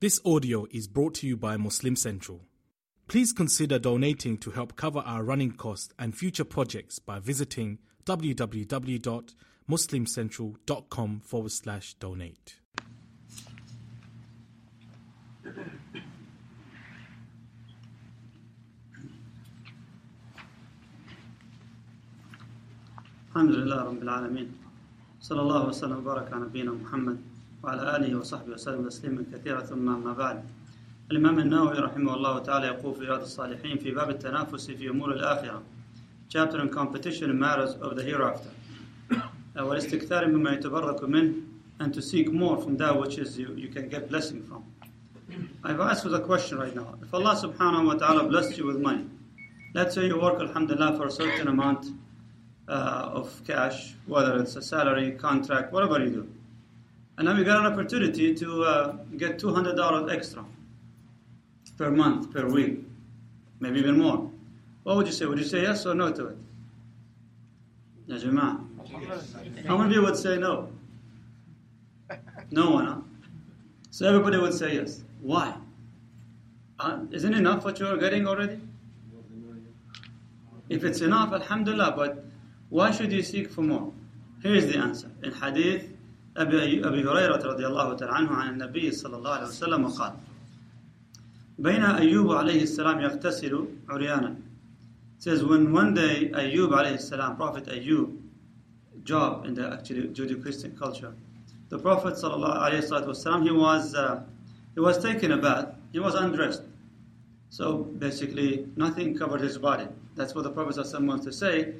This audio is brought to you by Muslim Central. Please consider donating to help cover our running costs and future projects by visiting www.muslimcentral.com forward slash donate. الحمد لله رب العالمين صلى الله وسلم وبارك على نبينا محمد وعلى آله وصحبه وسلم تسليما كثيرا ثم أما بعد الإمام النووي رحمه الله تعالى يقول في رياض الصالحين في باب التنافس في أمور الآخرة chapter on competition in matters of the hereafter والاستكثار مما يتبرك منه and to seek more from that which is you, you can get blessing from I've asked you the question right now if Allah subhanahu wa ta'ala blessed you with money let's say you work alhamdulillah for a certain amount uh, of cash, whether it's a salary, contract, whatever you do. And then you got an opportunity to uh, get $200 extra per month, per week, maybe even more. What would you say? Would you say yes or no to it? Ya Jama'ah. How many of you would say no? No one, huh? So everybody would say yes. Why? Uh, isn't enough what you are getting already? If it's enough, alhamdulillah, but why should you seek for more? Here is the answer. In hadith أبي, أبي هريرة رضي الله تعالى عنه عن النبي صلى الله عليه وسلم قال بين أيوب عليه السلام يغتسل عريانا It says when one day Ayub عليه السلام, Prophet Ayub, job in the actually Judeo-Christian culture, the Prophet صلى الله عليه وسلم, he was uh, he was taking a bath, he was undressed. So basically nothing covered his body. That's what the Prophet ﷺ wants to say.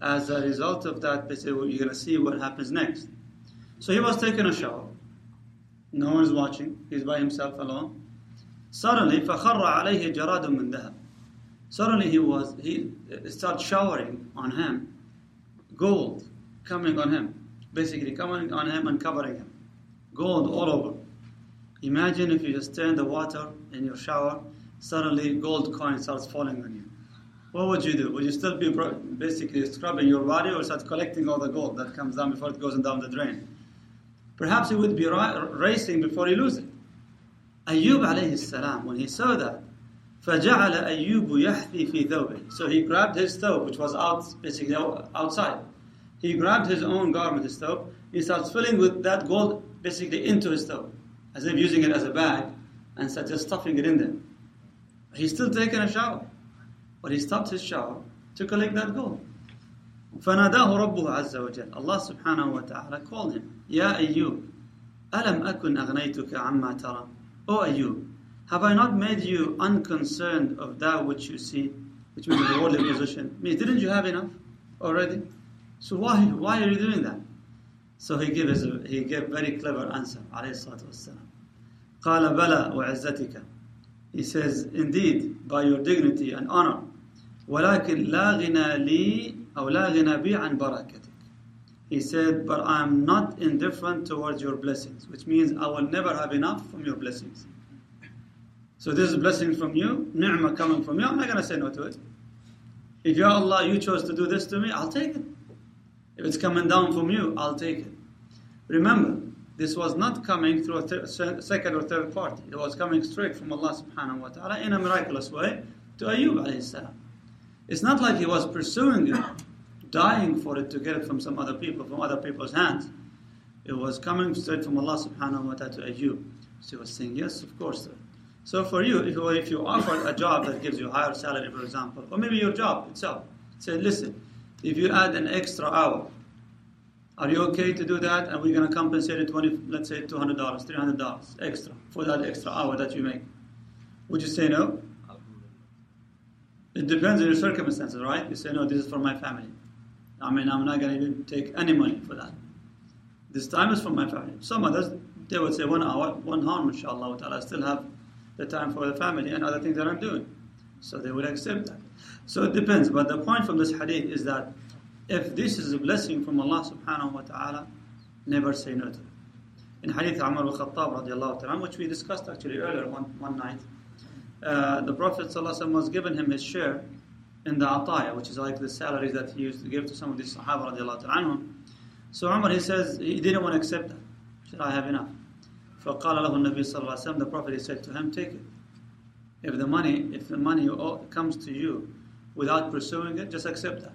As a result of that, basically you're going to see what happens next. So he was taking a shower. No one is watching. He's by himself alone. Suddenly, فَخَرَّ عَلَيْهِ جَرَادٌ مِّن ذَهَبٍ Suddenly he was, he started showering on him gold coming on him. Basically coming on him and covering him. Gold all over. Imagine if you just turn the water in your shower, suddenly gold coin starts falling on you. What would you do? Would you still be basically scrubbing your body or start collecting all the gold that comes down before it goes down the drain? Perhaps you would be racing before you lose it. Ayub alayhi salam, when he saw that, فَجَعَلَ أَيُّوبُ يَحْفِي فِي ثَوْبِهِ So he grabbed his thobe, which was out, basically outside. He grabbed his own garment, his thobe. He starts filling with that gold basically into his thobe, as if using it as a bag, and starts just stuffing it in there. He's still taking a shower. But he stopped his shower to collect that gold. فناداه ربه عز وجل Allah subhanahu wa ta'ala called him يا أيوب ألم أكن أغنيتك عما ترى O Ayub have I not made you unconcerned of that which you see which means the worldly position means didn't you have enough already so why why are you doing that so he gave his, he gave very clever answer عليه الصلاة والسلام قال بلى وعزتك he says indeed by your dignity and honor ولكن لا غنى لي أو لا غنى بي عن بركتك. He said, but I am not indifferent towards your blessings, which means I will never have enough from your blessings. So this is blessing from you, ni'mah coming from you, I'm not going to say no to it. If Ya Allah, you chose to do this to me, I'll take it. If it's coming down from you, I'll take it. Remember, this was not coming through a th- second or third party. It was coming straight from Allah subhanahu wa ta'ala in a miraculous way to Ayub alayhi salam. It's not like he was pursuing it, dying for it to get it from some other people, from other people's hands. It was coming straight from Allah subhanahu wa ta'ala to Ayub. So he was saying, Yes, of course, sir. So for you, if you, if you a job that gives you a higher salary, for example, or maybe your job itself, say, listen, if you add an extra hour, are you okay to do that? And we're going to compensate you 20, let's say $200, $300 extra for that extra hour that you make. Would you say no? It depends on your circumstances, right? You say, no, this is for my family. I mean, I'm not going to even take any money for that. This time is for my family. Some others, they would say, one hour, one harm, inshallah, I still have the time for the family and other things that I'm doing. So they would accept that. So it depends. But the point from this hadith is that if this is a blessing from Allah subhanahu wa ta'ala, never say no to it. In hadith Umar al-Khattab radiallahu ta'ala, which we discussed actually earlier one, one night, uh, the Prophet ﷺ was given him his share in the ataya, which is like the salaries that he used to give to some of these Sahaba radiallahu anhum. So Umar, he says, he didn't want to accept that. He said, I have enough. فقال له النبي صلى الله عليه وسلم, the Prophet said to him, take it. If the money, if the money comes to you without pursuing it, just accept that.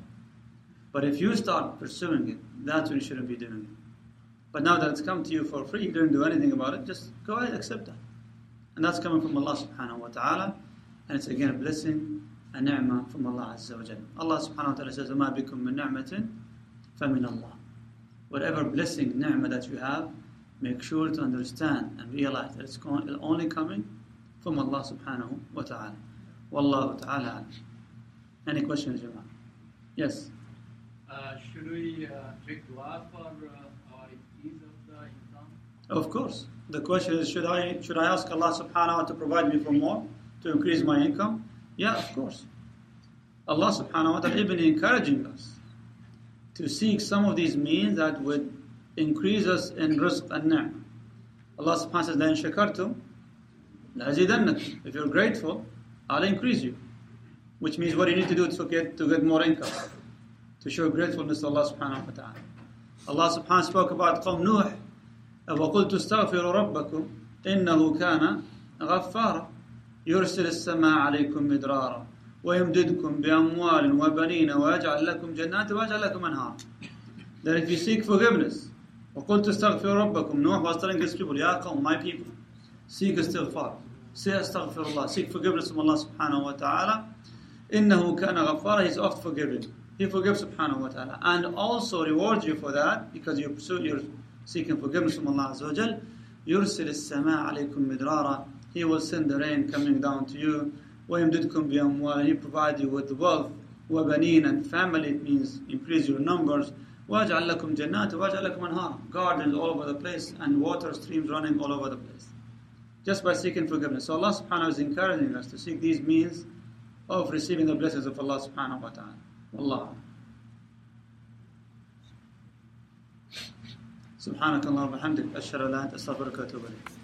But if you start pursuing it, that's when you shouldn't be doing it. But now that it's come to you for free, you didn't do anything about it, just go ahead, accept that. And that's coming from Allah subhanahu wa ta'ala. And it's again a blessing, a ni'mah from Allah Azza wa Jalla. Allah subhanahu wa ta'ala says, وَمَا بِكُم مِّن نِعْمَةٍ فَمِنَ اللَّهِ Whatever blessing, ni'mah that you have, make sure to understand and realize that it's only coming from Allah subhanahu wa ta'ala. Wallahu ta'ala. Any questions, Jama'ah? Yes. Uh, should we uh, make dua for uh, our ease of the income? Of course. The question is, should I should I ask Allah subhanahu wa ta'ala to provide me for more, to increase my income? Yeah, of course. Allah subhanahu wa ta'ala even encouraging us to seek some of these means that would increase us in rizq and ni'mah. Allah subhanahu wa ta'ala says, shakartum, لَأَزِيدَنَّكُمْ If you're grateful, I'll increase you. Which means what do you need to do to get, to get more income? To show gratefulness to Allah subhanahu wa ta'ala. Allah subhanahu wa ta'ala spoke about قوم نوح وقلت استغفروا ربكم إنه كان غفارا. يرسل السماء عليكم مدرارا ويمددكم بأموال وبنين ويجعل لكم جنات ويجعل لكم أنهار. Then if you seek forgiveness, وقلت استغفروا ربكم. نوح was telling his people يا قوم my people seek استغفار. Say استغفر الله. Seek forgiveness from Allah سبحانه وتعالى. إنه كان غفارا. He's oft forgiven. He forgives سبحانه وتعالى. And also rewards you for that because you pursue your seeking forgiveness from Allah Azza wa Jal, يرسل السماء عليكم مدرارا He will send the rain coming down to you ويمددكم بأموال He provide you with wealth وبنين and family it means increase your numbers وَاجْعَلْ لَكُمْ جَنَّاتِ وَاجْعَلْ لَكُمْ أَنْهَارًا Gardens all over the place and water streams running all over the place. Just by seeking forgiveness. So Allah subhanahu wa ta'ala is encouraging us to seek these means of receiving the blessings of Allah subhanahu wa ta'ala. Wallah. سبحانك اللهم وبحمدك أشهد أن لا إله إلا أنت أستغفرك وأتوب إليك.